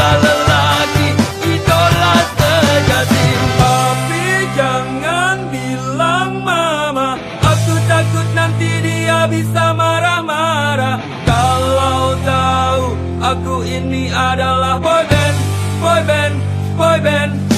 idola lelaki idola sejati tapi jangan bilang mama aku takut nanti dia bisa marah-marah kalau tahu aku ini adalah boyband, boyband, boyband.